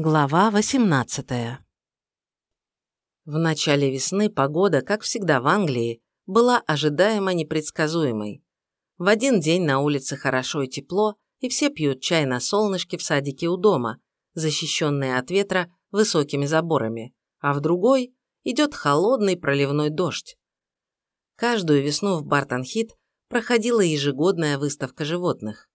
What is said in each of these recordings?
Глава 18 В начале весны погода, как всегда в Англии, была ожидаемо непредсказуемой. В один день на улице хорошо и тепло, и все пьют чай на солнышке в садике у дома, защищенные от ветра высокими заборами, а в другой идет холодный проливной дождь. Каждую весну в Бартон-Хит проходила ежегодная выставка животных.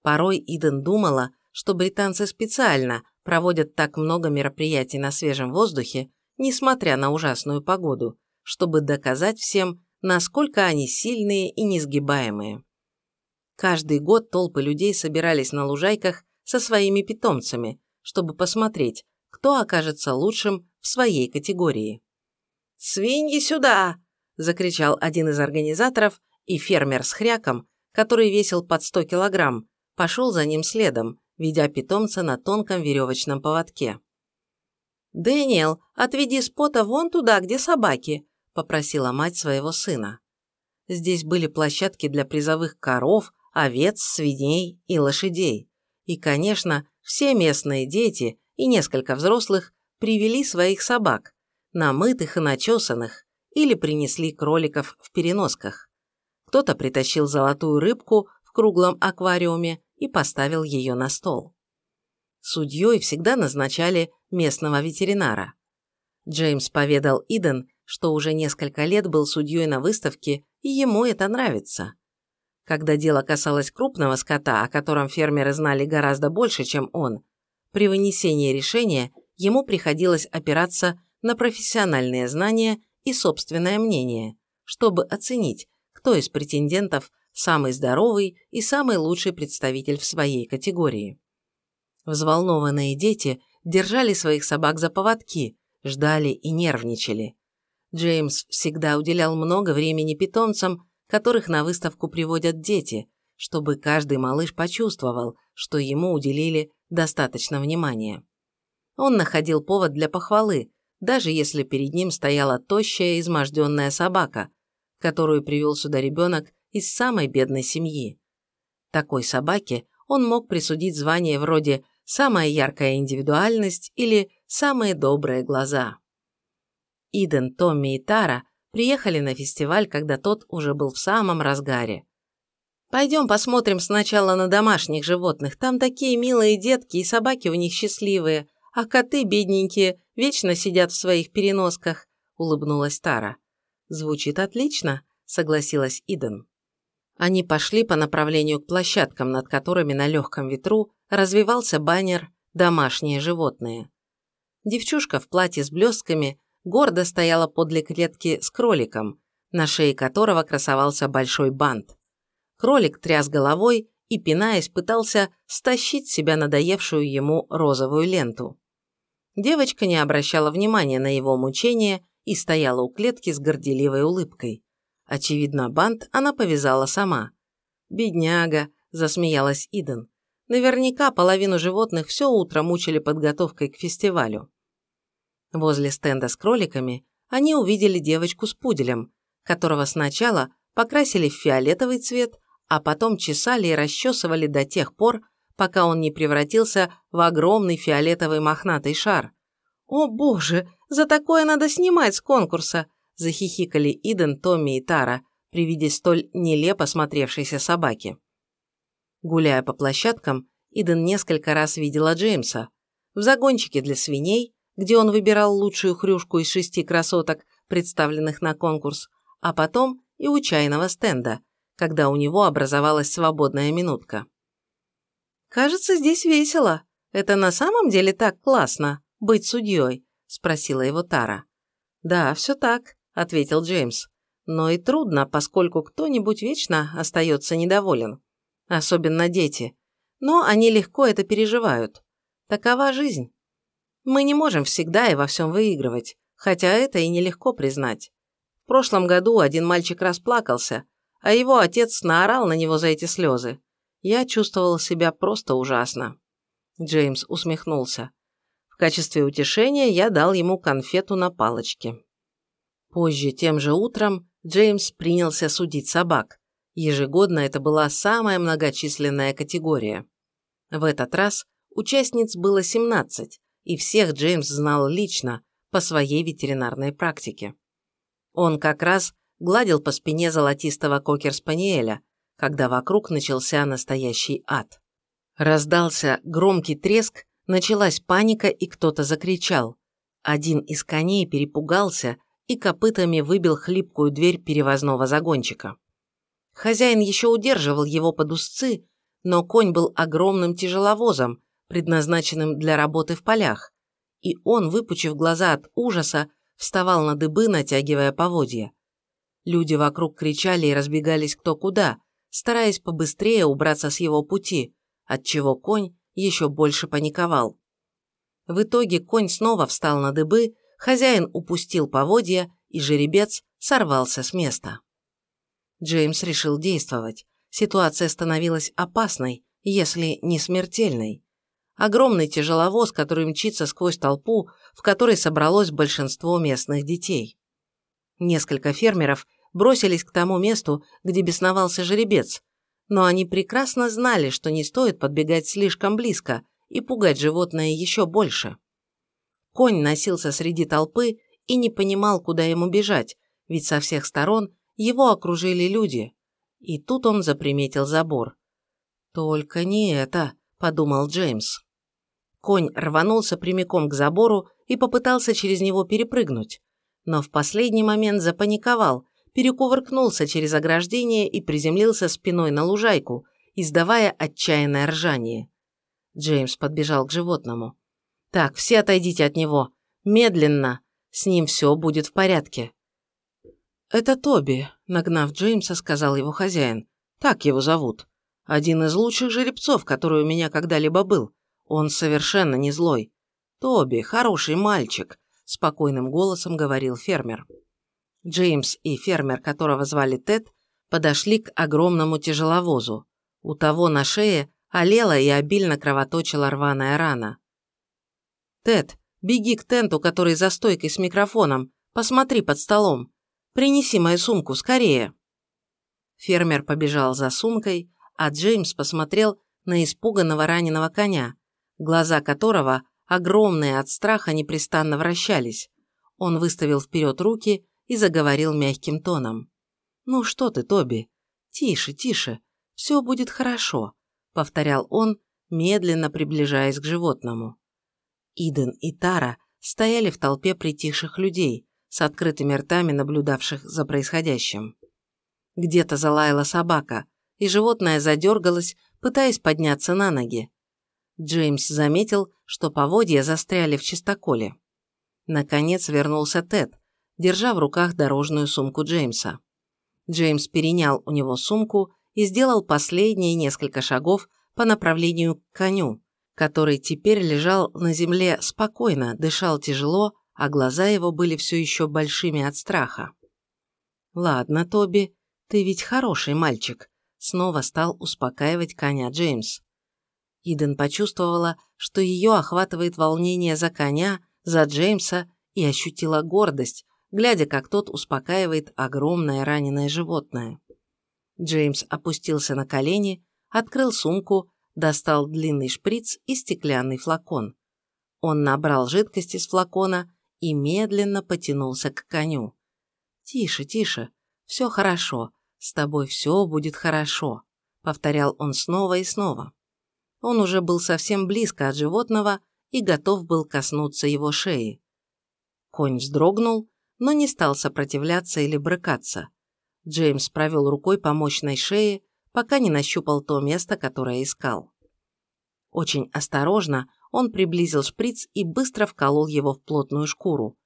Порой Иден думала, что британцы специально проводят так много мероприятий на свежем воздухе, несмотря на ужасную погоду, чтобы доказать всем, насколько они сильные и несгибаемые. Каждый год толпы людей собирались на лужайках со своими питомцами, чтобы посмотреть, кто окажется лучшим в своей категории. «Свиньи сюда!» – закричал один из организаторов, и фермер с хряком, который весил под 100 килограмм, пошел за ним следом, ведя питомца на тонком веревочном поводке. «Дэниел, отведи Спота вон туда, где собаки», – попросила мать своего сына. Здесь были площадки для призовых коров, овец, свиней и лошадей. И, конечно, все местные дети и несколько взрослых привели своих собак, намытых и начесанных, или принесли кроликов в переносках. Кто-то притащил золотую рыбку в круглом аквариуме и поставил ее на стол. Судьей всегда назначали местного ветеринара. Джеймс поведал Иден, что уже несколько лет был судьей на выставке, и ему это нравится. Когда дело касалось крупного скота, о котором фермеры знали гораздо больше, чем он, при вынесении решения ему приходилось опираться на профессиональные знания и собственное мнение, чтобы оценить, кто из претендентов самый здоровый и самый лучший представитель в своей категории. Взволнованные дети держали своих собак за поводки, ждали и нервничали. Джеймс всегда уделял много времени питомцам, которых на выставку приводят дети, чтобы каждый малыш почувствовал, что ему уделили достаточно внимания. Он находил повод для похвалы, даже если перед ним стояла тощая изможденная собака, которую привел сюда ребенок из самой бедной семьи. Такой собаке он мог присудить звание вроде «самая яркая индивидуальность» или «самые добрые глаза». Иден, Томми и Тара приехали на фестиваль, когда тот уже был в самом разгаре. «Пойдем посмотрим сначала на домашних животных, там такие милые детки и собаки у них счастливые, а коты, бедненькие, вечно сидят в своих переносках», – улыбнулась Тара. «Звучит отлично», – согласилась Иден. Они пошли по направлению к площадкам, над которыми на легком ветру развивался баннер «Домашние животные». Девчушка в платье с блестками гордо стояла подле клетки с кроликом, на шее которого красовался большой бант. Кролик тряс головой и, пинаясь, пытался стащить себя надоевшую ему розовую ленту. Девочка не обращала внимания на его мучения и стояла у клетки с горделивой улыбкой. Очевидно, бант она повязала сама. «Бедняга», – засмеялась Иден. «Наверняка половину животных все утро мучили подготовкой к фестивалю». Возле стенда с кроликами они увидели девочку с пуделем, которого сначала покрасили в фиолетовый цвет, а потом чесали и расчесывали до тех пор, пока он не превратился в огромный фиолетовый мохнатый шар. «О боже, за такое надо снимать с конкурса!» Захихикали Иден, Томми и Тара при виде столь нелепо смотревшейся собаки. Гуляя по площадкам, Иден несколько раз видела Джеймса. В загончике для свиней, где он выбирал лучшую хрюшку из шести красоток, представленных на конкурс, а потом и у чайного стенда, когда у него образовалась свободная минутка. «Кажется, здесь весело. Это на самом деле так классно, быть судьей?» – спросила его Тара. «Да, все так», – ответил Джеймс. «Но и трудно, поскольку кто-нибудь вечно остается недоволен. Особенно дети. Но они легко это переживают. Такова жизнь. Мы не можем всегда и во всем выигрывать, хотя это и нелегко признать. В прошлом году один мальчик расплакался, а его отец наорал на него за эти слезы. Я чувствовал себя просто ужасно». Джеймс усмехнулся. В качестве утешения я дал ему конфету на палочке. Позже, тем же утром, Джеймс принялся судить собак. Ежегодно это была самая многочисленная категория. В этот раз участниц было 17, и всех Джеймс знал лично, по своей ветеринарной практике. Он как раз гладил по спине золотистого кокер-спаниеля, когда вокруг начался настоящий ад. Раздался громкий треск, началась паника и кто-то закричал. Один из коней перепугался и копытами выбил хлипкую дверь перевозного загончика. Хозяин еще удерживал его под узцы, но конь был огромным тяжеловозом, предназначенным для работы в полях, и он, выпучив глаза от ужаса, вставал на дыбы, натягивая поводья. Люди вокруг кричали и разбегались кто куда, стараясь побыстрее убраться с его пути, отчего конь еще больше паниковал. В итоге конь снова встал на дыбы, хозяин упустил поводья, и жеребец сорвался с места. Джеймс решил действовать. Ситуация становилась опасной, если не смертельной. Огромный тяжеловоз, который мчится сквозь толпу, в которой собралось большинство местных детей. Несколько фермеров бросились к тому месту, где бесновался жеребец, но они прекрасно знали, что не стоит подбегать слишком близко и пугать животное еще больше. Конь носился среди толпы и не понимал, куда ему бежать, ведь со всех сторон его окружили люди. И тут он заприметил забор. «Только не это», – подумал Джеймс. Конь рванулся прямиком к забору и попытался через него перепрыгнуть, но в последний момент запаниковал, перекувыркнулся через ограждение и приземлился спиной на лужайку, издавая отчаянное ржание. Джеймс подбежал к животному. «Так, все отойдите от него. Медленно. С ним все будет в порядке». «Это Тоби», – нагнав Джеймса, сказал его хозяин. «Так его зовут. Один из лучших жеребцов, который у меня когда-либо был. Он совершенно не злой. Тоби, хороший мальчик», – спокойным голосом говорил фермер. Джеймс и фермер, которого звали Тед, подошли к огромному тяжеловозу. У того на шее олела и обильно кровоточила рваная рана. «Тед, беги к тенту, который за стойкой с микрофоном. Посмотри под столом. Принеси мою сумку, скорее!» Фермер побежал за сумкой, а Джеймс посмотрел на испуганного раненого коня, глаза которого, огромные от страха, непрестанно вращались. Он выставил вперед руки и заговорил мягким тоном. «Ну что ты, Тоби? Тише, тише, все будет хорошо», — повторял он, медленно приближаясь к животному. Иден и Тара стояли в толпе притихших людей, с открытыми ртами наблюдавших за происходящим. Где-то залаяла собака, и животное задергалось, пытаясь подняться на ноги. Джеймс заметил, что поводья застряли в чистоколе. Наконец вернулся Тед, держа в руках дорожную сумку Джеймса. Джеймс перенял у него сумку и сделал последние несколько шагов по направлению к коню, который теперь лежал на земле спокойно, дышал тяжело а глаза его были все еще большими от страха. «Ладно, Тоби, ты ведь хороший мальчик», — снова стал успокаивать коня Джеймс. Иден почувствовала, что ее охватывает волнение за коня, за Джеймса и ощутила гордость, глядя, как тот успокаивает огромное раненое животное. Джеймс опустился на колени, открыл сумку, достал длинный шприц и стеклянный флакон. Он набрал жидкость из флакона и медленно потянулся к коню. «Тише, тише, все хорошо, с тобой все будет хорошо», — повторял он снова и снова. Он уже был совсем близко от животного и готов был коснуться его шеи. Конь вздрогнул, но не стал сопротивляться или брыкаться. Джеймс провел рукой по мощной шее, пока не нащупал то место, которое искал. Очень осторожно он приблизил шприц и быстро вколол его в плотную шкуру.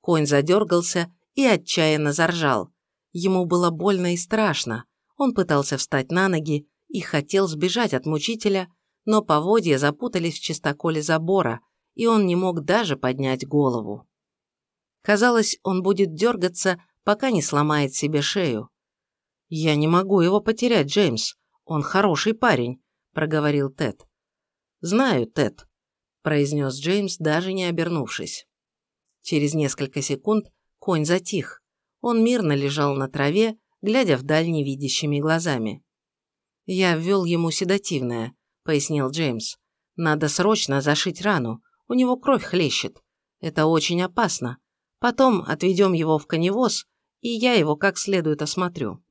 Конь задергался и отчаянно заржал. Ему было больно и страшно. Он пытался встать на ноги и хотел сбежать от мучителя, но поводья запутались в чистоколе забора, и он не мог даже поднять голову. Казалось, он будет дергаться, пока не сломает себе шею. «Я не могу его потерять, Джеймс. Он хороший парень», – проговорил Тед. «Знаю, Тед произнес Джеймс, даже не обернувшись. Через несколько секунд конь затих. Он мирно лежал на траве, глядя вдаль невидящими глазами. «Я ввел ему седативное», — пояснил Джеймс. «Надо срочно зашить рану. У него кровь хлещет. Это очень опасно. Потом отведем его в коневоз, и я его как следует осмотрю».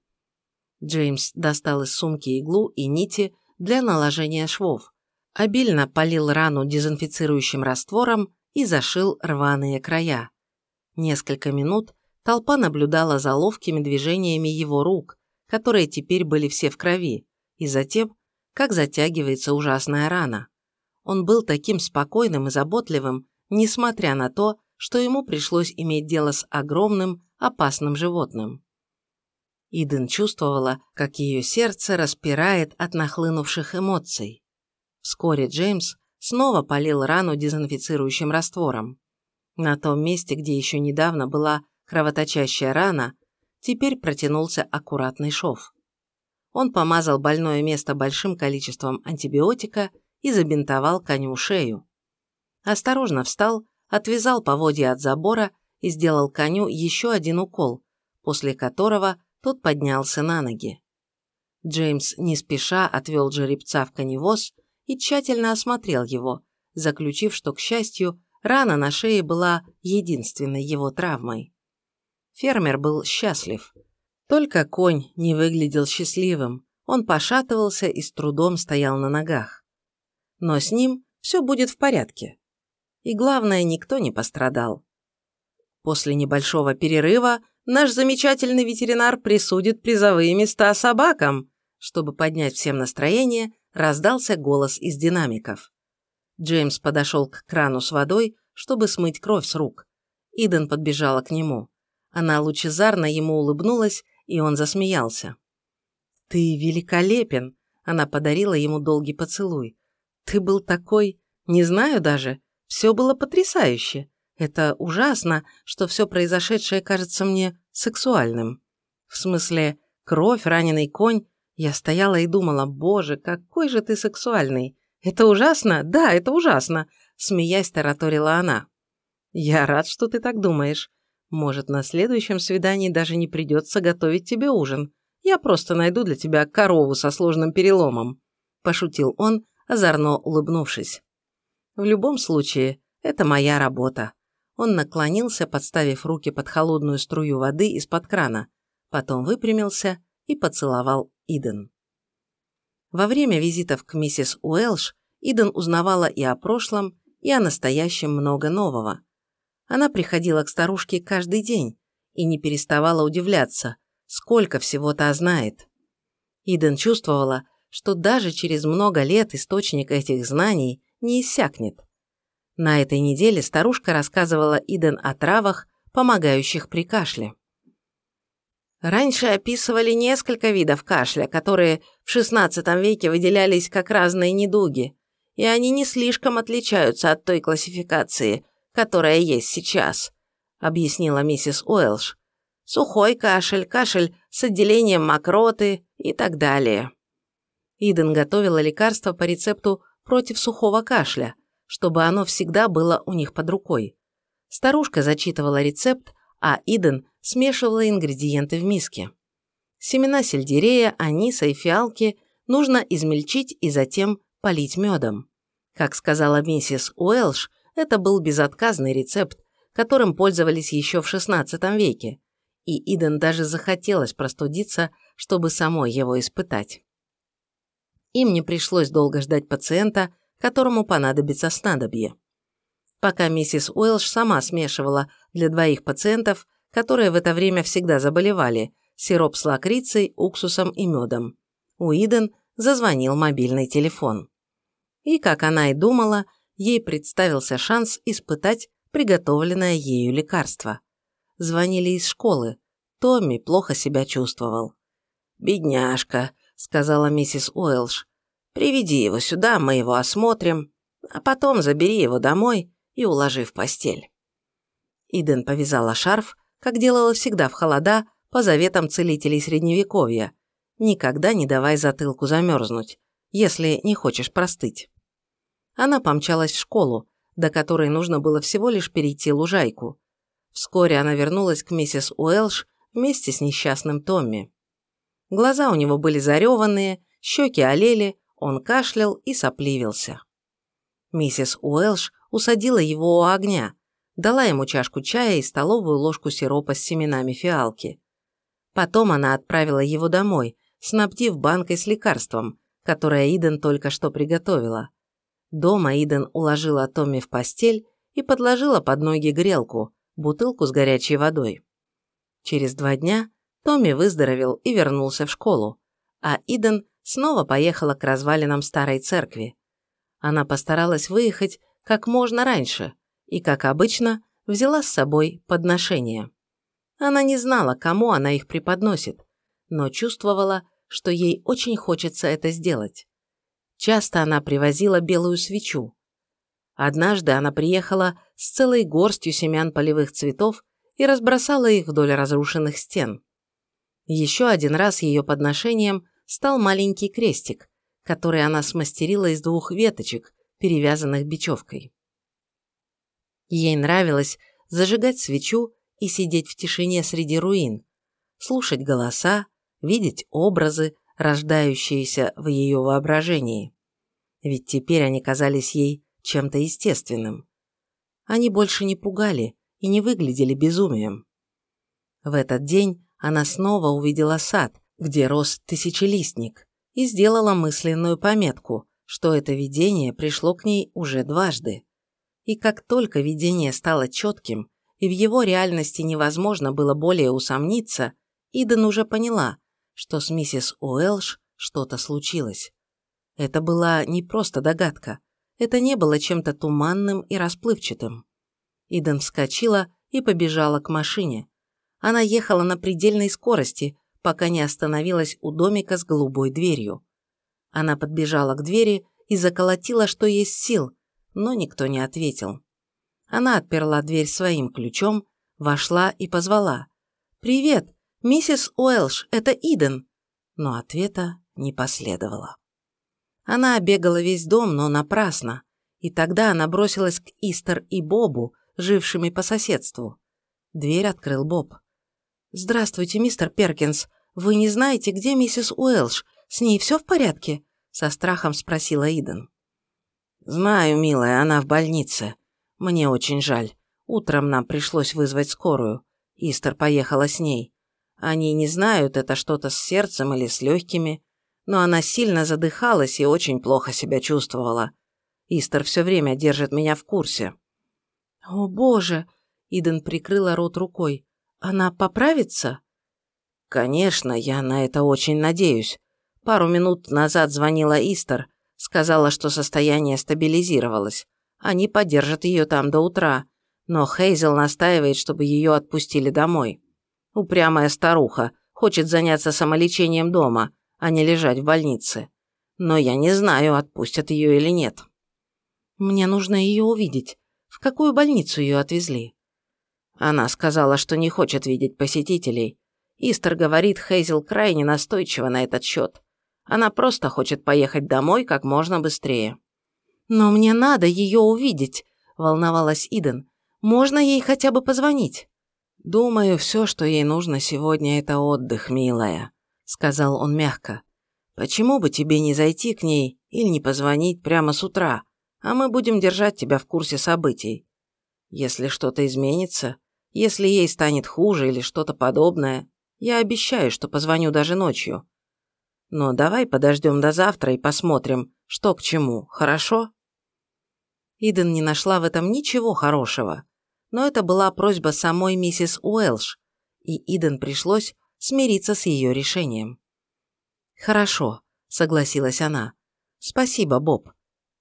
Джеймс достал из сумки иглу и нити для наложения швов, обильно полил рану дезинфицирующим раствором и зашил рваные края. Несколько минут толпа наблюдала за ловкими движениями его рук, которые теперь были все в крови, и затем, как затягивается ужасная рана. Он был таким спокойным и заботливым, несмотря на то, что ему пришлось иметь дело с огромным, опасным животным. Иден чувствовала, как ее сердце распирает от нахлынувших эмоций. Вскоре Джеймс снова полил рану дезинфицирующим раствором. На том месте, где еще недавно была кровоточащая рана, теперь протянулся аккуратный шов. Он помазал больное место большим количеством антибиотика и забинтовал коню шею. Осторожно встал, отвязал поводья от забора и сделал коню еще один укол, после которого тот поднялся на ноги. Джеймс не спеша отвел жеребца в коневоз и тщательно осмотрел его, заключив, что, к счастью, рана на шее была единственной его травмой. Фермер был счастлив. Только конь не выглядел счастливым, он пошатывался и с трудом стоял на ногах. Но с ним все будет в порядке. И главное, никто не пострадал. После небольшого перерыва наш замечательный ветеринар присудит призовые места собакам. Чтобы поднять всем настроение, раздался голос из динамиков. Джеймс подошел к крану с водой, чтобы смыть кровь с рук. Иден подбежала к нему. Она лучезарно ему улыбнулась, и он засмеялся. «Ты великолепен!» Она подарила ему долгий поцелуй. «Ты был такой... Не знаю даже. Все было потрясающе. Это ужасно, что все произошедшее кажется мне сексуальным. В смысле, кровь, раненый конь. Я стояла и думала, боже, какой же ты сексуальный. Это ужасно? Да, это ужасно. Смеясь, тараторила она. Я рад, что ты так думаешь. Может, на следующем свидании даже не придется готовить тебе ужин. Я просто найду для тебя корову со сложным переломом. Пошутил он, озорно улыбнувшись. В любом случае, это моя работа. Он наклонился, подставив руки под холодную струю воды из-под крана, потом выпрямился и поцеловал Иден. Во время визитов к миссис Уэлш Иден узнавала и о прошлом, и о настоящем много нового. Она приходила к старушке каждый день и не переставала удивляться, сколько всего та знает. Иден чувствовала, что даже через много лет источник этих знаний не иссякнет. На этой неделе старушка рассказывала Иден о травах, помогающих при кашле. Раньше описывали несколько видов кашля, которые в XVI веке выделялись как разные недуги, и они не слишком отличаются от той классификации, которая есть сейчас, объяснила миссис Уэлш. Сухой кашель, кашель с отделением мокроты и так далее. Иден готовила лекарство по рецепту против сухого кашля, чтобы оно всегда было у них под рукой. Старушка зачитывала рецепт, а Иден смешивала ингредиенты в миске. Семена сельдерея, аниса и фиалки нужно измельчить и затем полить медом. Как сказала миссис Уэлш, это был безотказный рецепт, которым пользовались еще в XVI веке, и Иден даже захотелось простудиться, чтобы самой его испытать. Им не пришлось долго ждать пациента, которому понадобится снадобье. Пока миссис Уэлш сама смешивала для двоих пациентов, которые в это время всегда заболевали, сироп с лакрицей, уксусом и медом. У Иден зазвонил мобильный телефон. И, как она и думала, ей представился шанс испытать приготовленное ею лекарство. Звонили из школы. Томми плохо себя чувствовал. «Бедняжка», — сказала миссис Уэлш. «Приведи его сюда, мы его осмотрим, а потом забери его домой и уложи в постель». Иден повязала шарф, как делала всегда в холода, по заветам целителей Средневековья. Никогда не давай затылку замерзнуть, если не хочешь простыть. Она помчалась в школу, до которой нужно было всего лишь перейти лужайку. Вскоре она вернулась к миссис Уэлш вместе с несчастным Томми. Глаза у него были зареванные, щеки олели, он кашлял и сопливился. Миссис Уэлш усадила его у огня, дала ему чашку чая и столовую ложку сиропа с семенами фиалки. Потом она отправила его домой, снабдив банкой с лекарством, которое Иден только что приготовила. Дома Иден уложила Томми в постель и подложила под ноги грелку, бутылку с горячей водой. Через два дня Томми выздоровел и вернулся в школу, а Иден снова поехала к развалинам старой церкви. Она постаралась выехать как можно раньше и, как обычно, взяла с собой подношения. Она не знала, кому она их преподносит, но чувствовала, что ей очень хочется это сделать. Часто она привозила белую свечу. Однажды она приехала с целой горстью семян полевых цветов и разбросала их вдоль разрушенных стен. Еще один раз ее подношением стал маленький крестик, который она смастерила из двух веточек, перевязанных бечевкой. Ей нравилось зажигать свечу и сидеть в тишине среди руин, слушать голоса, видеть образы, рождающиеся в ее воображении. Ведь теперь они казались ей чем-то естественным. Они больше не пугали и не выглядели безумием. В этот день она снова увидела сад, где рос тысячелистник, и сделала мысленную пометку, что это видение пришло к ней уже дважды. И как только видение стало четким, и в его реальности невозможно было более усомниться, Иден уже поняла, что с миссис Уэлш что-то случилось. Это была не просто догадка, это не было чем-то туманным и расплывчатым. Иден вскочила и побежала к машине. Она ехала на предельной скорости, пока не остановилась у домика с голубой дверью. Она подбежала к двери и заколотила, что есть сил, но никто не ответил. Она отперла дверь своим ключом, вошла и позвала. «Привет! «Миссис Уэлш, это Иден!» Но ответа не последовало. Она обегала весь дом, но напрасно, и тогда она бросилась к Истер и Бобу, жившими по соседству. Дверь открыл Боб. «Здравствуйте, мистер Перкинс. Вы не знаете, где миссис Уэлш? С ней все в порядке?» Со страхом спросила Иден. «Знаю, милая, она в больнице. Мне очень жаль. Утром нам пришлось вызвать скорую. Истер поехала с ней. Они не знают, это что-то с сердцем или с легкими, но она сильно задыхалась и очень плохо себя чувствовала. Истер все время держит меня в курсе. «О, боже!» – Иден прикрыла рот рукой. «Она поправится?» «Конечно, я на это очень надеюсь. Пару минут назад звонила Истер, сказала, что состояние стабилизировалось. Они поддержат ее там до утра, но Хейзел настаивает, чтобы ее отпустили домой. Упрямая старуха, хочет заняться самолечением дома, а не лежать в больнице. Но я не знаю, отпустят ее или нет. Мне нужно ее увидеть. В какую больницу ее отвезли? Она сказала, что не хочет видеть посетителей. Истер говорит, Хейзел крайне настойчива на этот счет. Она просто хочет поехать домой как можно быстрее. «Но мне надо ее увидеть», – волновалась Иден. «Можно ей хотя бы позвонить?» «Думаю, все, что ей нужно сегодня, это отдых, милая», – сказал он мягко. «Почему бы тебе не зайти к ней или не позвонить прямо с утра, а мы будем держать тебя в курсе событий? Если что-то изменится, если ей станет хуже или что-то подобное, я обещаю, что позвоню даже ночью. Но давай подождем до завтра и посмотрим, что к чему, хорошо?» Иден не нашла в этом ничего хорошего но это была просьба самой миссис Уэлш, и Иден пришлось смириться с ее решением. «Хорошо», – согласилась она. «Спасибо, Боб.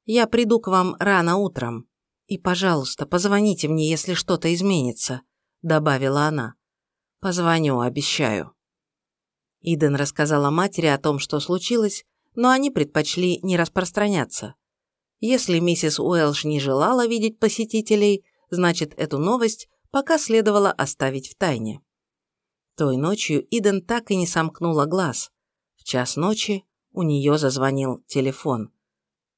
Я приду к вам рано утром. И, пожалуйста, позвоните мне, если что-то изменится», – добавила она. «Позвоню, обещаю». Иден рассказала матери о том, что случилось, но они предпочли не распространяться. Если миссис Уэлш не желала видеть посетителей, значит, эту новость пока следовало оставить в тайне. Той ночью Иден так и не сомкнула глаз. В час ночи у нее зазвонил телефон.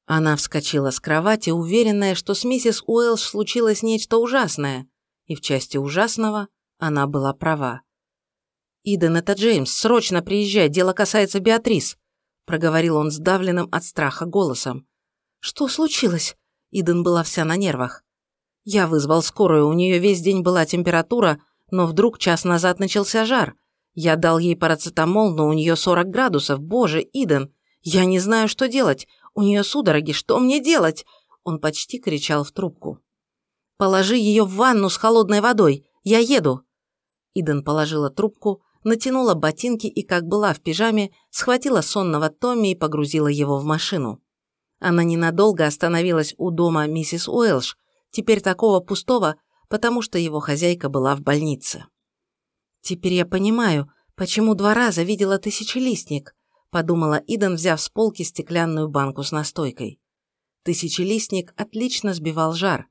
Она вскочила с кровати, уверенная, что с миссис Уэлш случилось нечто ужасное, и в части ужасного она была права. «Иден, это Джеймс, срочно приезжай, дело касается Беатрис», проговорил он сдавленным от страха голосом. «Что случилось?» Иден была вся на нервах. Я вызвал скорую, у нее весь день была температура, но вдруг час назад начался жар. Я дал ей парацетамол, но у нее 40 градусов. Боже, Иден, я не знаю, что делать. У нее судороги, что мне делать?» Он почти кричал в трубку. «Положи ее в ванну с холодной водой. Я еду!» Иден положила трубку, натянула ботинки и, как была в пижаме, схватила сонного Томми и погрузила его в машину. Она ненадолго остановилась у дома миссис Уэлш, теперь такого пустого, потому что его хозяйка была в больнице. «Теперь я понимаю, почему два раза видела тысячелистник», подумала Иден, взяв с полки стеклянную банку с настойкой. Тысячелистник отлично сбивал жар.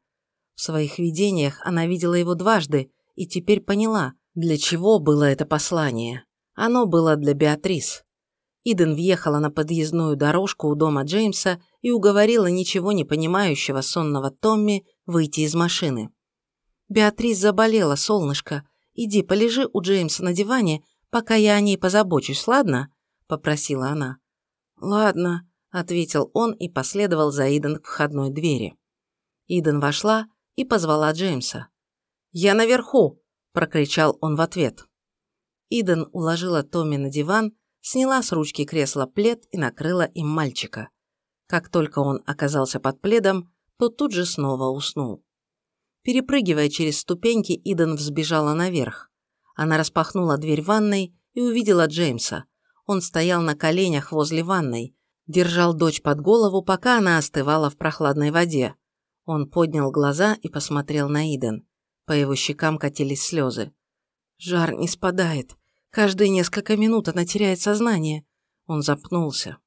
В своих видениях она видела его дважды и теперь поняла, для чего было это послание. Оно было для Беатрис. Иден въехала на подъездную дорожку у дома Джеймса и уговорила ничего не понимающего сонного Томми выйти из машины. «Беатрис заболела, солнышко. Иди, полежи у Джеймса на диване, пока я о ней позабочусь, ладно?» – попросила она. «Ладно», – ответил он и последовал за Иден к входной двери. Иден вошла и позвала Джеймса. «Я наверху!» – прокричал он в ответ. Иден уложила Томми на диван, сняла с ручки кресла плед и накрыла им мальчика. Как только он оказался под пледом, то тут же снова уснул. Перепрыгивая через ступеньки, Иден взбежала наверх. Она распахнула дверь ванной и увидела Джеймса. Он стоял на коленях возле ванной, держал дочь под голову, пока она остывала в прохладной воде. Он поднял глаза и посмотрел на Иден. По его щекам катились слезы. «Жар не спадает. Каждые несколько минут она теряет сознание». Он запнулся.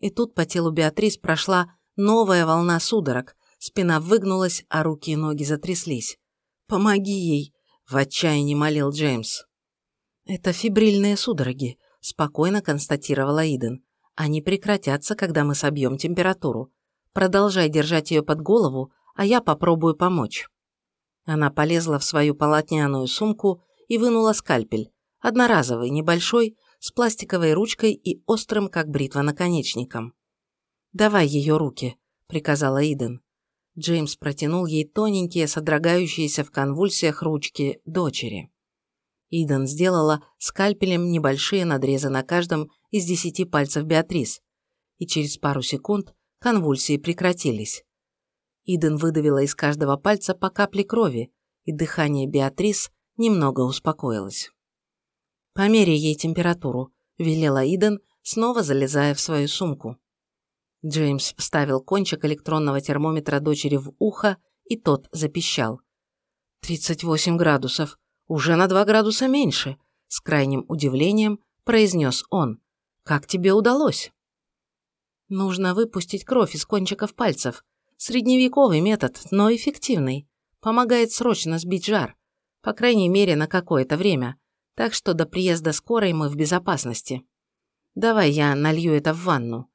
И тут по телу Беатрис прошла новая волна судорог, спина выгнулась, а руки и ноги затряслись. «Помоги ей!» – в отчаянии молил Джеймс. «Это фибрильные судороги», – спокойно констатировала Иден. «Они прекратятся, когда мы собьем температуру. Продолжай держать ее под голову, а я попробую помочь». Она полезла в свою полотняную сумку и вынула скальпель, одноразовый, небольшой, с пластиковой ручкой и острым, как бритва, наконечником. «Давай ее руки», – приказала Иден. Джеймс протянул ей тоненькие, содрогающиеся в конвульсиях ручки дочери. Иден сделала скальпелем небольшие надрезы на каждом из десяти пальцев Беатрис, и через пару секунд конвульсии прекратились. Иден выдавила из каждого пальца по капле крови, и дыхание Беатрис немного успокоилось. «Померяй ей температуру», – велела Иден, снова залезая в свою сумку. Джеймс вставил кончик электронного термометра дочери в ухо, и тот запищал. «Тридцать восемь градусов. Уже на два градуса меньше», – с крайним удивлением произнес он. «Как тебе удалось?» «Нужно выпустить кровь из кончиков пальцев. Средневековый метод, но эффективный. Помогает срочно сбить жар. По крайней мере, на какое-то время. Так что до приезда скорой мы в безопасности. Давай я налью это в ванну».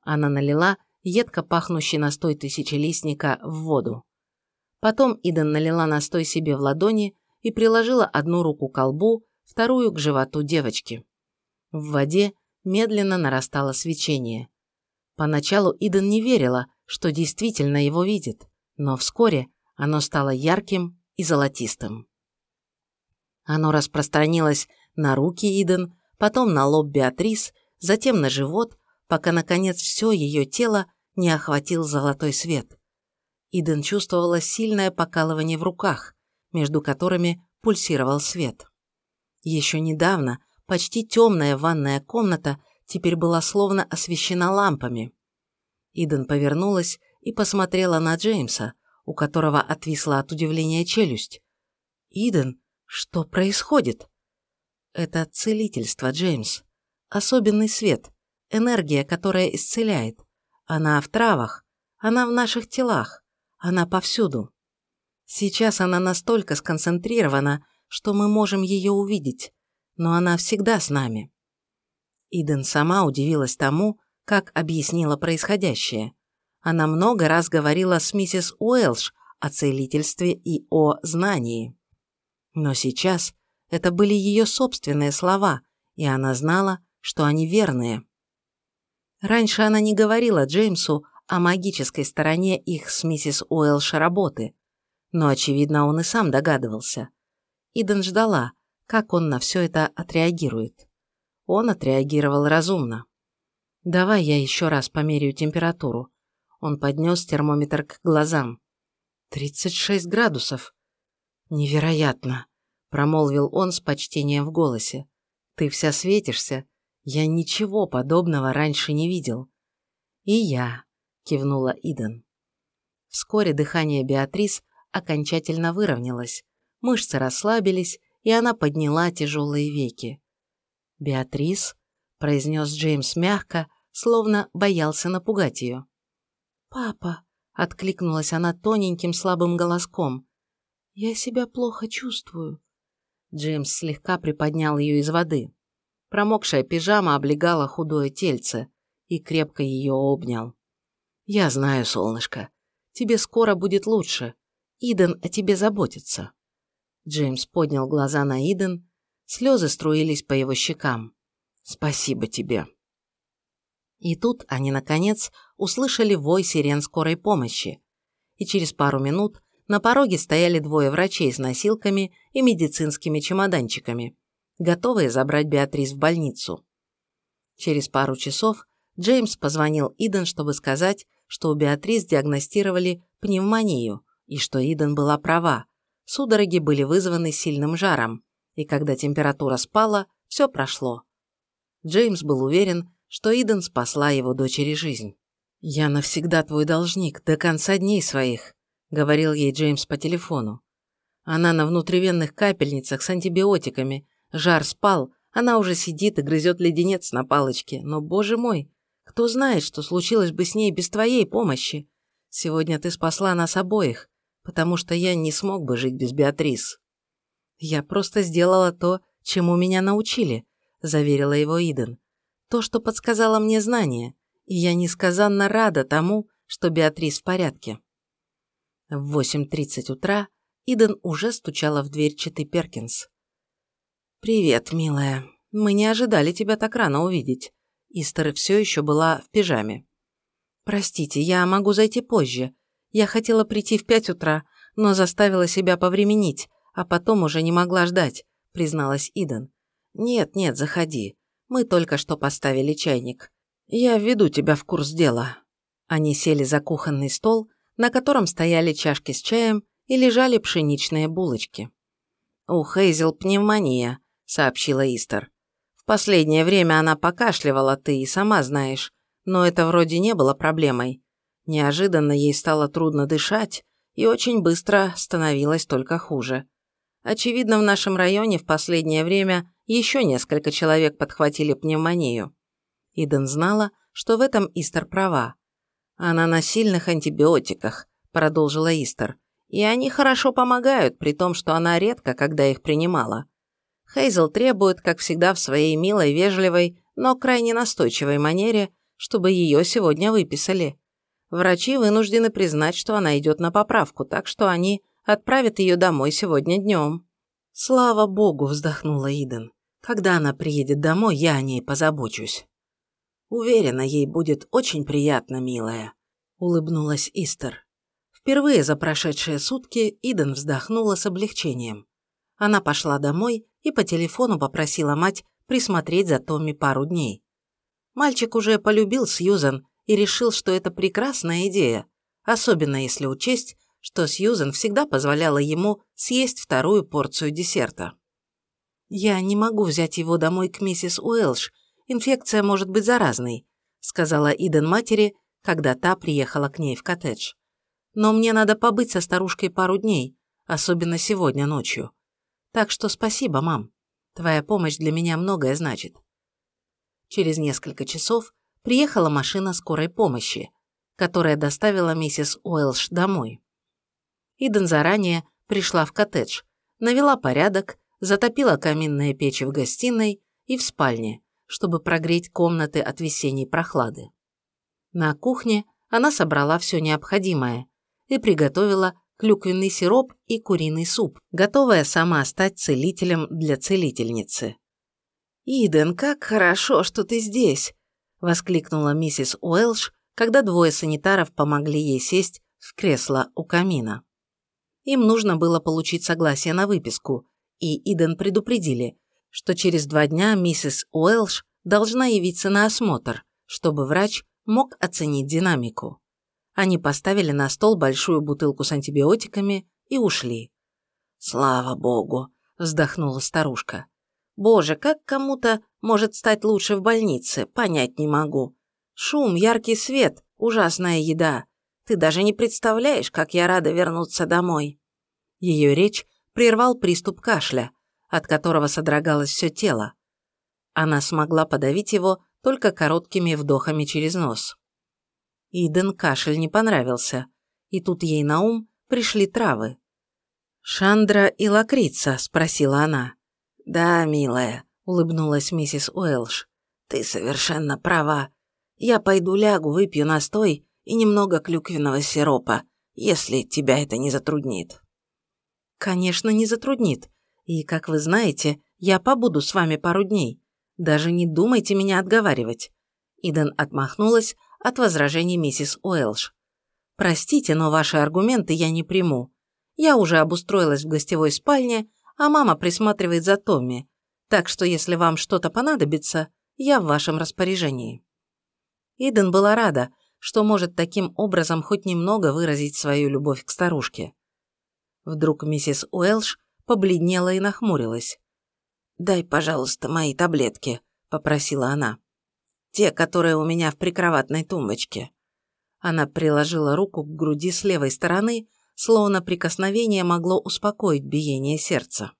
Она налила едко пахнущий настой тысячелистника в воду. Потом Иден налила настой себе в ладони и приложила одну руку к колбу, вторую к животу девочки. В воде медленно нарастало свечение. Поначалу Иден не верила, что действительно его видит, но вскоре оно стало ярким и золотистым. Оно распространилось на руки Иден, потом на лоб Беатрис, затем на живот, пока, наконец, все ее тело не охватил золотой свет. Иден чувствовала сильное покалывание в руках, между которыми пульсировал свет. Еще недавно почти темная ванная комната теперь была словно освещена лампами. Иден повернулась и посмотрела на Джеймса, у которого отвисла от удивления челюсть. «Иден, что происходит?» «Это целительство, Джеймс. Особенный свет энергия, которая исцеляет. Она в травах, она в наших телах, она повсюду. Сейчас она настолько сконцентрирована, что мы можем ее увидеть, но она всегда с нами. Иден сама удивилась тому, как объяснила происходящее. Она много раз говорила с миссис Уэлш о целительстве и о знании. Но сейчас это были ее собственные слова, и она знала, что они верные. Раньше она не говорила Джеймсу о магической стороне их с миссис Уэлш работы, но, очевидно, он и сам догадывался. Иден ждала, как он на все это отреагирует. Он отреагировал разумно. «Давай я еще раз померяю температуру». Он поднес термометр к глазам. «Тридцать шесть градусов». «Невероятно», – промолвил он с почтением в голосе. «Ты вся светишься. Я ничего подобного раньше не видел». «И я», – кивнула Иден. Вскоре дыхание Беатрис окончательно выровнялось, мышцы расслабились, и она подняла тяжелые веки. «Беатрис», – произнес Джеймс мягко, словно боялся напугать ее. «Папа», – откликнулась она тоненьким слабым голоском, – «я себя плохо чувствую». Джеймс слегка приподнял ее из воды. Промокшая пижама облегала худое тельце и крепко ее обнял. «Я знаю, солнышко, тебе скоро будет лучше. Иден о тебе заботится». Джеймс поднял глаза на Иден, слезы струились по его щекам. «Спасибо тебе». И тут они, наконец, услышали вой сирен скорой помощи. И через пару минут на пороге стояли двое врачей с носилками и медицинскими чемоданчиками, готовые забрать Беатрис в больницу. Через пару часов Джеймс позвонил Иден, чтобы сказать, что у Беатрис диагностировали пневмонию и что Иден была права. Судороги были вызваны сильным жаром, и когда температура спала, все прошло. Джеймс был уверен, что Иден спасла его дочери жизнь. «Я навсегда твой должник, до конца дней своих», – говорил ей Джеймс по телефону. Она на внутривенных капельницах с антибиотиками, жар спал, она уже сидит и грызет леденец на палочке, но, боже мой, кто знает, что случилось бы с ней без твоей помощи? Сегодня ты спасла нас обоих, потому что я не смог бы жить без Беатрис. Я просто сделала то, чему меня научили, заверила его Иден то, что подсказало мне знание, и я несказанно рада тому, что Беатрис в порядке. В 8.30 утра Иден уже стучала в дверь Читы Перкинс. «Привет, милая. Мы не ожидали тебя так рано увидеть». Истер все еще была в пижаме. «Простите, я могу зайти позже. Я хотела прийти в пять утра, но заставила себя повременить, а потом уже не могла ждать», призналась Иден. «Нет, нет, заходи. Мы только что поставили чайник. Я введу тебя в курс дела». Они сели за кухонный стол, на котором стояли чашки с чаем и лежали пшеничные булочки. «У Хейзел пневмония», — сообщила Истер. «В последнее время она покашливала, ты и сама знаешь, но это вроде не было проблемой. Неожиданно ей стало трудно дышать, и очень быстро становилось только хуже. Очевидно, в нашем районе в последнее время еще несколько человек подхватили пневмонию. Иден знала, что в этом Истер права. «Она на сильных антибиотиках», – продолжила Истер, «и они хорошо помогают, при том, что она редко когда их принимала. Хейзел требует, как всегда, в своей милой, вежливой, но крайне настойчивой манере, чтобы ее сегодня выписали. Врачи вынуждены признать, что она идет на поправку, так что они отправят ее домой сегодня днем». «Слава богу!» – вздохнула Иден. Когда она приедет домой, я о ней позабочусь. Уверена, ей будет очень приятно, милая, улыбнулась Истер. Впервые за прошедшие сутки Иден вздохнула с облегчением. Она пошла домой и по телефону попросила мать присмотреть за Томми пару дней. Мальчик уже полюбил Сьюзан и решил, что это прекрасная идея, особенно если учесть, что Сьюзан всегда позволяла ему съесть вторую порцию десерта. «Я не могу взять его домой к миссис Уэлш. Инфекция может быть заразной», сказала Иден матери, когда та приехала к ней в коттедж. «Но мне надо побыть со старушкой пару дней, особенно сегодня ночью. Так что спасибо, мам. Твоя помощь для меня многое значит». Через несколько часов приехала машина скорой помощи, которая доставила миссис Уэлш домой. Иден заранее пришла в коттедж, навела порядок затопила каминные печи в гостиной и в спальне, чтобы прогреть комнаты от весенней прохлады. На кухне она собрала все необходимое и приготовила клюквенный сироп и куриный суп, готовая сама стать целителем для целительницы. «Иден, как хорошо, что ты здесь!» – воскликнула миссис Уэлш, когда двое санитаров помогли ей сесть в кресло у камина. Им нужно было получить согласие на выписку, и Иден предупредили, что через два дня миссис Уэлш должна явиться на осмотр, чтобы врач мог оценить динамику. Они поставили на стол большую бутылку с антибиотиками и ушли. «Слава богу!» – вздохнула старушка. «Боже, как кому-то может стать лучше в больнице, понять не могу. Шум, яркий свет, ужасная еда. Ты даже не представляешь, как я рада вернуться домой». Ее речь прервал приступ кашля, от которого содрогалось все тело. Она смогла подавить его только короткими вдохами через нос. Иден кашель не понравился, и тут ей на ум пришли травы. «Шандра и лакрица?» – спросила она. «Да, милая», – улыбнулась миссис Уэлш. «Ты совершенно права. Я пойду лягу, выпью настой и немного клюквенного сиропа, если тебя это не затруднит». «Конечно, не затруднит. И, как вы знаете, я побуду с вами пару дней. Даже не думайте меня отговаривать». Иден отмахнулась от возражений миссис Уэлш. «Простите, но ваши аргументы я не приму. Я уже обустроилась в гостевой спальне, а мама присматривает за Томми, так что если вам что-то понадобится, я в вашем распоряжении». Иден была рада, что может таким образом хоть немного выразить свою любовь к старушке. Вдруг миссис Уэлш побледнела и нахмурилась. «Дай, пожалуйста, мои таблетки», – попросила она. «Те, которые у меня в прикроватной тумбочке». Она приложила руку к груди с левой стороны, словно прикосновение могло успокоить биение сердца.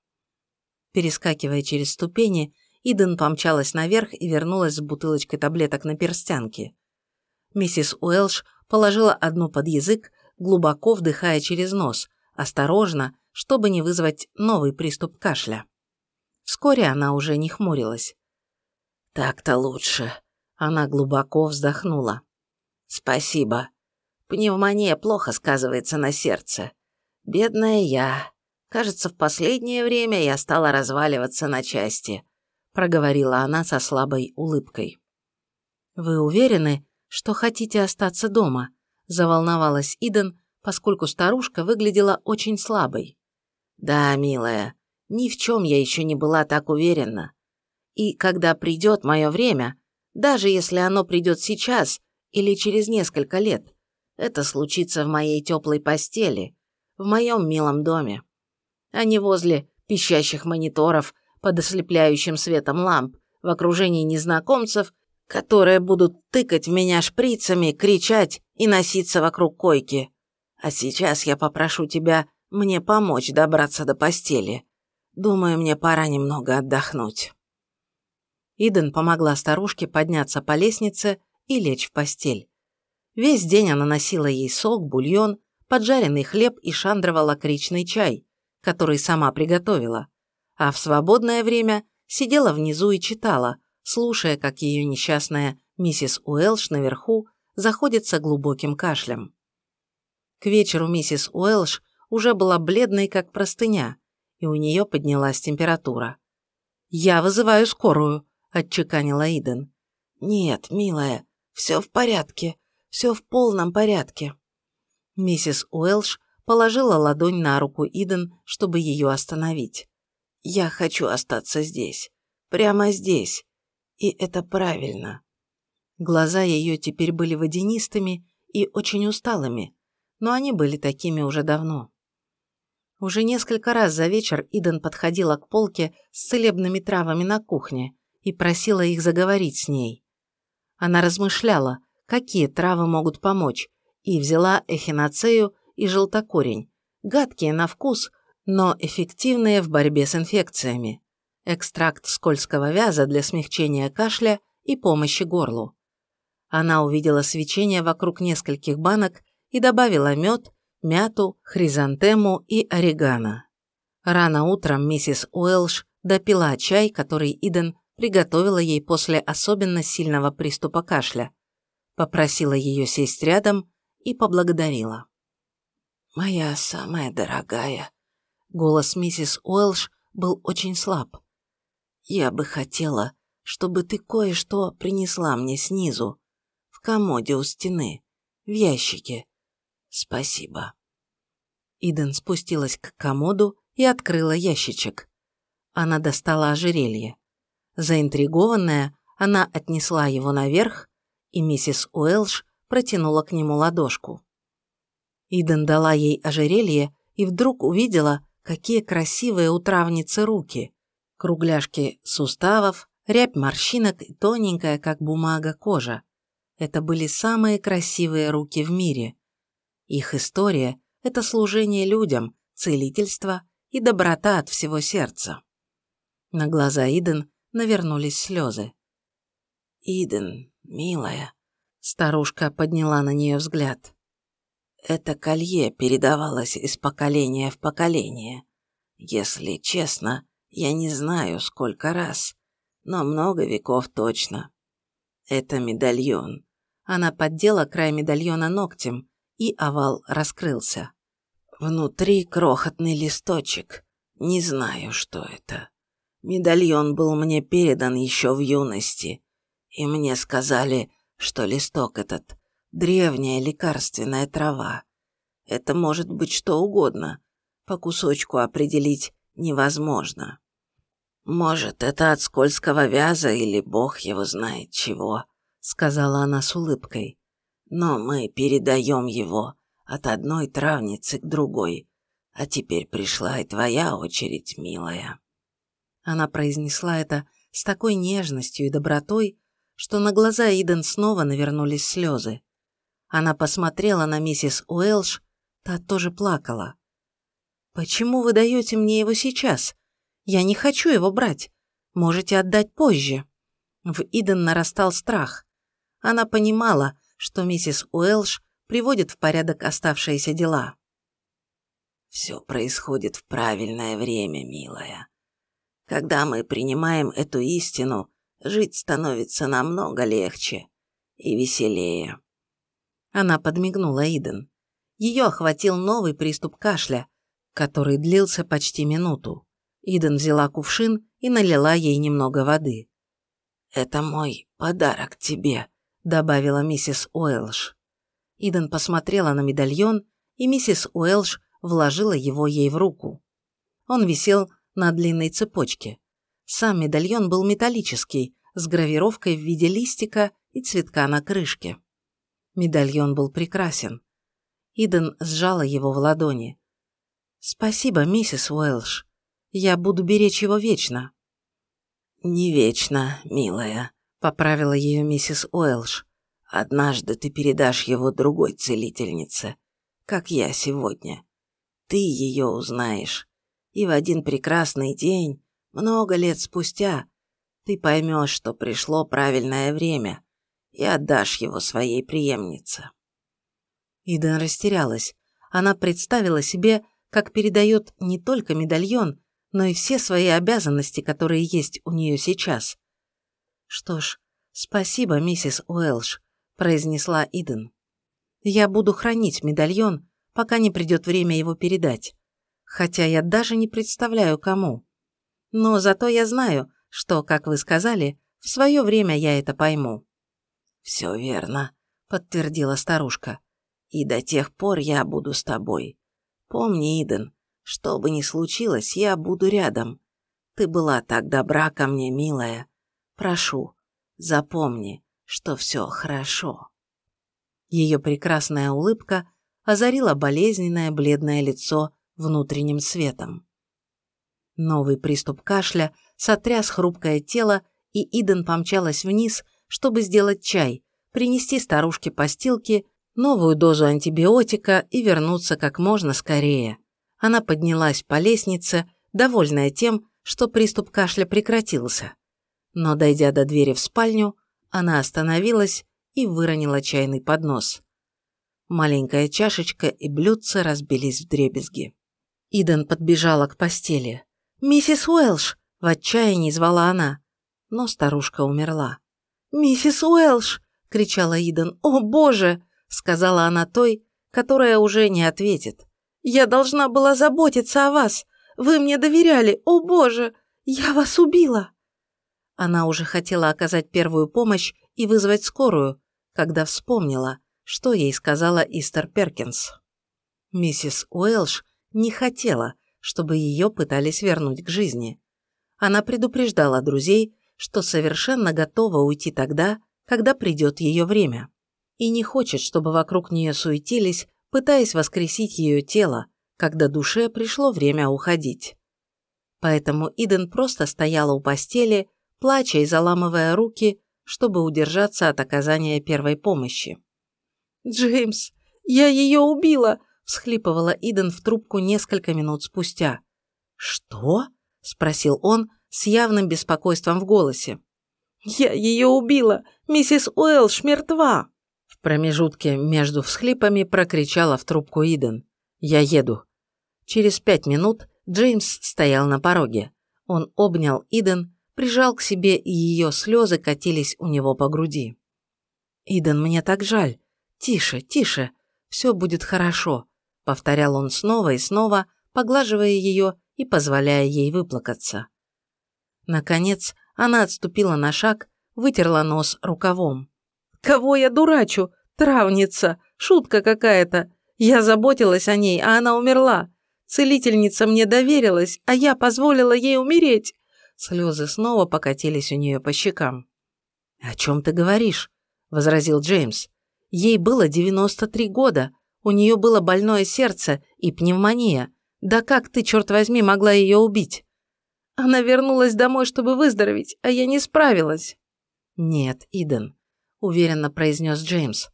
Перескакивая через ступени, Иден помчалась наверх и вернулась с бутылочкой таблеток на перстянке. Миссис Уэлш положила одну под язык, глубоко вдыхая через нос, осторожно, чтобы не вызвать новый приступ кашля. Вскоре она уже не хмурилась. «Так-то лучше», — она глубоко вздохнула. «Спасибо. Пневмония плохо сказывается на сердце. Бедная я. Кажется, в последнее время я стала разваливаться на части», проговорила она со слабой улыбкой. «Вы уверены, что хотите остаться дома?» заволновалась Иден, поскольку старушка выглядела очень слабой. «Да, милая, ни в чем я еще не была так уверена. И когда придет мое время, даже если оно придет сейчас или через несколько лет, это случится в моей теплой постели, в моем милом доме, а не возле пищащих мониторов под ослепляющим светом ламп в окружении незнакомцев, которые будут тыкать в меня шприцами, кричать и носиться вокруг койки. А сейчас я попрошу тебя мне помочь добраться до постели. Думаю, мне пора немного отдохнуть». Иден помогла старушке подняться по лестнице и лечь в постель. Весь день она носила ей сок, бульон, поджаренный хлеб и шандрово-лакричный чай, который сама приготовила, а в свободное время сидела внизу и читала, слушая, как ее несчастная миссис Уэлш наверху заходится глубоким кашлем. К вечеру миссис Уэлш уже была бледной, как простыня, и у нее поднялась температура. «Я вызываю скорую», – отчеканила Иден. «Нет, милая, все в порядке», все в полном порядке». Миссис Уэлш положила ладонь на руку Иден, чтобы ее остановить. «Я хочу остаться здесь. Прямо здесь. И это правильно». Глаза ее теперь были водянистыми и очень усталыми, но они были такими уже давно. Уже несколько раз за вечер Иден подходила к полке с целебными травами на кухне и просила их заговорить с ней. Она размышляла, какие травы могут помочь, и взяла эхиноцею и желтокорень, гадкие на вкус, но эффективные в борьбе с инфекциями, экстракт скользкого вяза для смягчения кашля и помощи горлу. Она увидела свечение вокруг нескольких банок и добавила мед, мяту, хризантему и орегано. Рано утром миссис Уэлш допила чай, который Иден приготовила ей после особенно сильного приступа кашля, попросила ее сесть рядом и поблагодарила. «Моя самая дорогая», — голос миссис Уэлш был очень слаб. «Я бы хотела, чтобы ты кое-что принесла мне снизу, в комоде у стены, в ящике. Спасибо». Иден спустилась к комоду и открыла ящичек. Она достала ожерелье. Заинтригованная, она отнесла его наверх, и миссис Уэлш протянула к нему ладошку. Иден дала ей ожерелье и вдруг увидела, какие красивые у травницы руки. Кругляшки суставов, рябь морщинок и тоненькая, как бумага, кожа. Это были самые красивые руки в мире. Их история – это служение людям, целительство и доброта от всего сердца. На глаза Иден навернулись слезы. «Иден, милая», – старушка подняла на нее взгляд. «Это колье передавалось из поколения в поколение. Если честно, я не знаю, сколько раз, но много веков точно. Это медальон. Она поддела край медальона ногтем, и овал раскрылся. Внутри крохотный листочек. Не знаю, что это. Медальон был мне передан еще в юности, и мне сказали, что листок этот – древняя лекарственная трава. Это может быть что угодно, по кусочку определить невозможно. Может, это от скользкого вяза или бог его знает чего, сказала она с улыбкой. Но мы передаем его от одной травницы к другой. А теперь пришла и твоя очередь, милая. Она произнесла это с такой нежностью и добротой, что на глаза Иден снова навернулись слезы. Она посмотрела на миссис Уэлш, та тоже плакала. «Почему вы даете мне его сейчас? Я не хочу его брать. Можете отдать позже». В Иден нарастал страх. Она понимала, что миссис Уэлш приводит в порядок оставшиеся дела. «Все происходит в правильное время, милая. Когда мы принимаем эту истину, жить становится намного легче и веселее». Она подмигнула Иден. Ее охватил новый приступ кашля, который длился почти минуту. Иден взяла кувшин и налила ей немного воды. «Это мой подарок тебе», добавила миссис Уэлш. Иден посмотрела на медальон, и миссис Уэлш вложила его ей в руку. Он висел на длинной цепочке. Сам медальон был металлический, с гравировкой в виде листика и цветка на крышке. Медальон был прекрасен. Иден сжала его в ладони. «Спасибо, миссис Уэлш. Я буду беречь его вечно». «Не вечно, милая», – поправила ее миссис Уэлш. «Однажды ты передашь его другой целительнице, как я сегодня. Ты ее узнаешь. И в один прекрасный день, много лет спустя, ты поймешь, что пришло правильное время, и отдашь его своей преемнице». Ида растерялась. Она представила себе, как передает не только медальон, но и все свои обязанности, которые есть у нее сейчас. «Что ж, спасибо, миссис Уэлш», – произнесла Иден. «Я буду хранить медальон, пока не придет время его передать. Хотя я даже не представляю, кому. Но зато я знаю, что, как вы сказали, в свое время я это пойму». «Все верно», – подтвердила старушка. «И до тех пор я буду с тобой. Помни, Иден, что бы ни случилось, я буду рядом. Ты была так добра ко мне, милая. Прошу, запомни, что все хорошо». Ее прекрасная улыбка озарила болезненное бледное лицо внутренним светом. Новый приступ кашля сотряс хрупкое тело, и Иден помчалась вниз, чтобы сделать чай, принести старушке постилки, новую дозу антибиотика и вернуться как можно скорее. Она поднялась по лестнице, довольная тем, что приступ кашля прекратился но, дойдя до двери в спальню, она остановилась и выронила чайный поднос. Маленькая чашечка и блюдце разбились в дребезги. Иден подбежала к постели. «Миссис Уэлш!» – в отчаянии звала она. Но старушка умерла. «Миссис Уэлш!» – кричала Иден. «О, Боже!» – сказала она той, которая уже не ответит. «Я должна была заботиться о вас. Вы мне доверяли. О, Боже! Я вас убила!» Она уже хотела оказать первую помощь и вызвать скорую, когда вспомнила, что ей сказала Истер Перкинс. Миссис Уэлш не хотела, чтобы ее пытались вернуть к жизни. Она предупреждала друзей, что совершенно готова уйти тогда, когда придет ее время. И не хочет, чтобы вокруг нее суетились, пытаясь воскресить ее тело, когда душе пришло время уходить. Поэтому Иден просто стояла у постели, плача и заламывая руки, чтобы удержаться от оказания первой помощи. «Джеймс, я ее убила!» – всхлипывала Иден в трубку несколько минут спустя. «Что?» – спросил он с явным беспокойством в голосе. «Я ее убила! Миссис Уэлш мертва!» В промежутке между всхлипами прокричала в трубку Иден. «Я еду». Через пять минут Джеймс стоял на пороге. Он обнял Иден, прижал к себе, и ее слезы катились у него по груди. «Иден, мне так жаль. Тише, тише. Все будет хорошо», — повторял он снова и снова, поглаживая ее и позволяя ей выплакаться. Наконец, она отступила на шаг, вытерла нос рукавом. «Кого я дурачу? Травница! Шутка какая-то! Я заботилась о ней, а она умерла! Целительница мне доверилась, а я позволила ей умереть!» Слезы снова покатились у нее по щекам. «О чем ты говоришь?» – возразил Джеймс. «Ей было 93 года, у нее было больное сердце и пневмония. Да как ты, черт возьми, могла ее убить?» Она вернулась домой, чтобы выздороветь, а я не справилась. Нет, Иден, уверенно произнес Джеймс.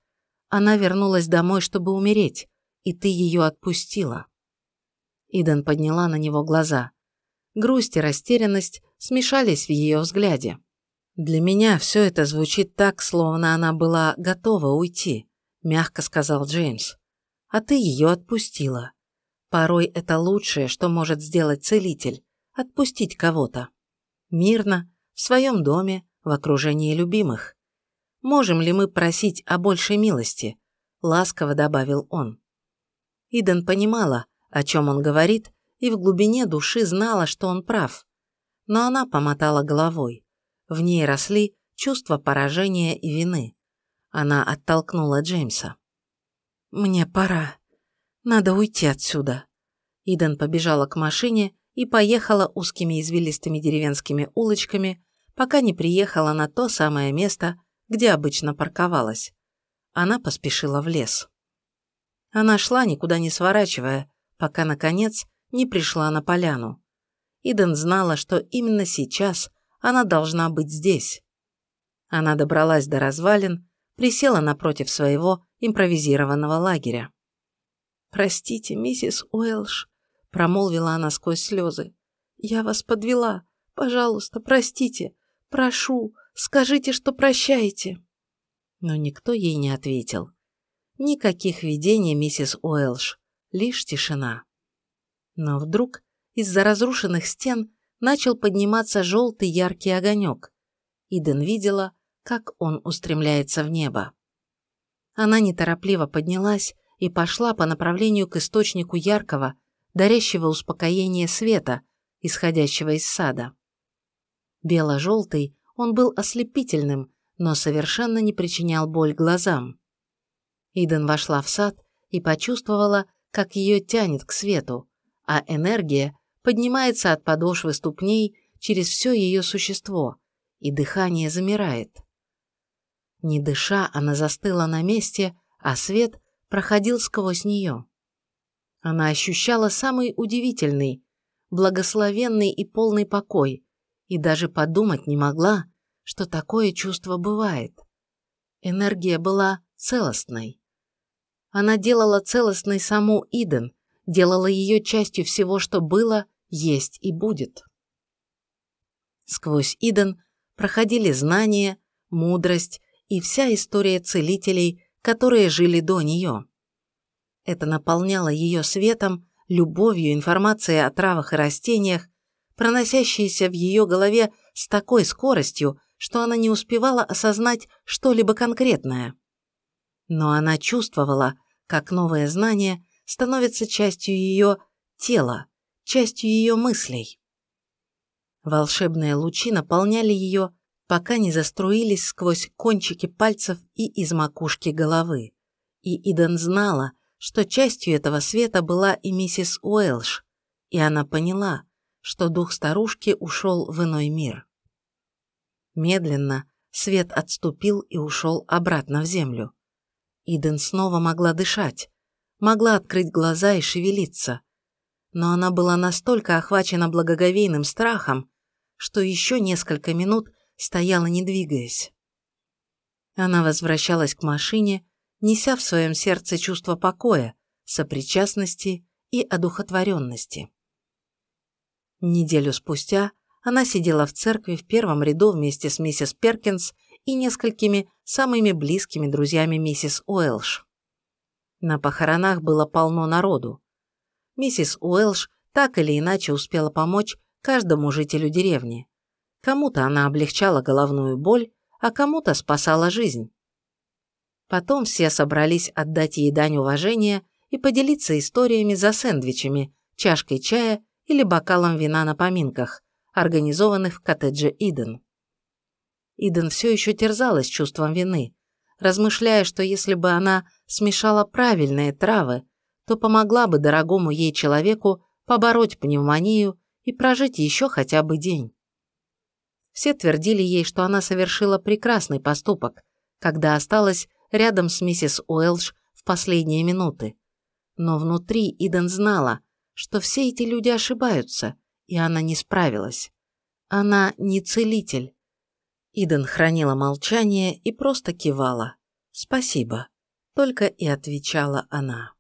Она вернулась домой, чтобы умереть, и ты ее отпустила. Иден подняла на него глаза. Грусть и растерянность смешались в ее взгляде. «Для меня все это звучит так, словно она была готова уйти», – мягко сказал Джеймс. «А ты ее отпустила. Порой это лучшее, что может сделать целитель, отпустить кого-то. Мирно, в своем доме, в окружении любимых. Можем ли мы просить о большей милости? Ласково добавил он. Иден понимала, о чем он говорит, и в глубине души знала, что он прав. Но она помотала головой. В ней росли чувства поражения и вины. Она оттолкнула Джеймса. «Мне пора. Надо уйти отсюда». Иден побежала к машине и поехала узкими извилистыми деревенскими улочками, пока не приехала на то самое место, где обычно парковалась. Она поспешила в лес. Она шла, никуда не сворачивая, пока, наконец, не пришла на поляну. Иден знала, что именно сейчас она должна быть здесь. Она добралась до развалин, присела напротив своего импровизированного лагеря. «Простите, миссис Уэлш», Промолвила она сквозь слезы. «Я вас подвела. Пожалуйста, простите. Прошу, скажите, что прощаете». Но никто ей не ответил. Никаких видений миссис Уэлш, лишь тишина. Но вдруг из-за разрушенных стен начал подниматься желтый яркий огонек. Иден видела, как он устремляется в небо. Она неторопливо поднялась и пошла по направлению к источнику яркого, дарящего успокоение света, исходящего из сада. Бело-желтый он был ослепительным, но совершенно не причинял боль глазам. Иден вошла в сад и почувствовала, как ее тянет к свету, а энергия поднимается от подошвы ступней через все ее существо, и дыхание замирает. Не дыша, она застыла на месте, а свет проходил сквозь нее. Она ощущала самый удивительный, благословенный и полный покой, и даже подумать не могла, что такое чувство бывает. Энергия была целостной. Она делала целостной саму Иден, делала ее частью всего, что было, есть и будет. Сквозь Иден проходили знания, мудрость и вся история целителей, которые жили до нее. Это наполняло ее светом, любовью, информацией о травах и растениях, проносящейся в ее голове с такой скоростью, что она не успевала осознать что-либо конкретное. Но она чувствовала, как новое знание становится частью ее тела, частью ее мыслей. Волшебные лучи наполняли ее, пока не заструились сквозь кончики пальцев и из макушки головы. И Иден знала, что частью этого света была и миссис Уэлш, и она поняла, что дух старушки ушел в иной мир. Медленно свет отступил и ушел обратно в землю. Иден снова могла дышать, могла открыть глаза и шевелиться. Но она была настолько охвачена благоговейным страхом, что еще несколько минут стояла не двигаясь. Она возвращалась к машине, неся в своем сердце чувство покоя, сопричастности и одухотворенности. Неделю спустя она сидела в церкви в первом ряду вместе с миссис Перкинс и несколькими самыми близкими друзьями миссис Уэлш. На похоронах было полно народу. Миссис Уэлш так или иначе успела помочь каждому жителю деревни. Кому-то она облегчала головную боль, а кому-то спасала жизнь. Потом все собрались отдать ей дань уважения и поделиться историями за сэндвичами, чашкой чая или бокалом вина на поминках, организованных в коттедже Иден. Иден все еще терзалась чувством вины, размышляя, что если бы она смешала правильные травы, то помогла бы дорогому ей человеку побороть пневмонию и прожить еще хотя бы день. Все твердили ей, что она совершила прекрасный поступок, когда осталась рядом с миссис Уэлш в последние минуты. Но внутри Иден знала, что все эти люди ошибаются, и она не справилась. Она не целитель. Иден хранила молчание и просто кивала. «Спасибо», — только и отвечала она.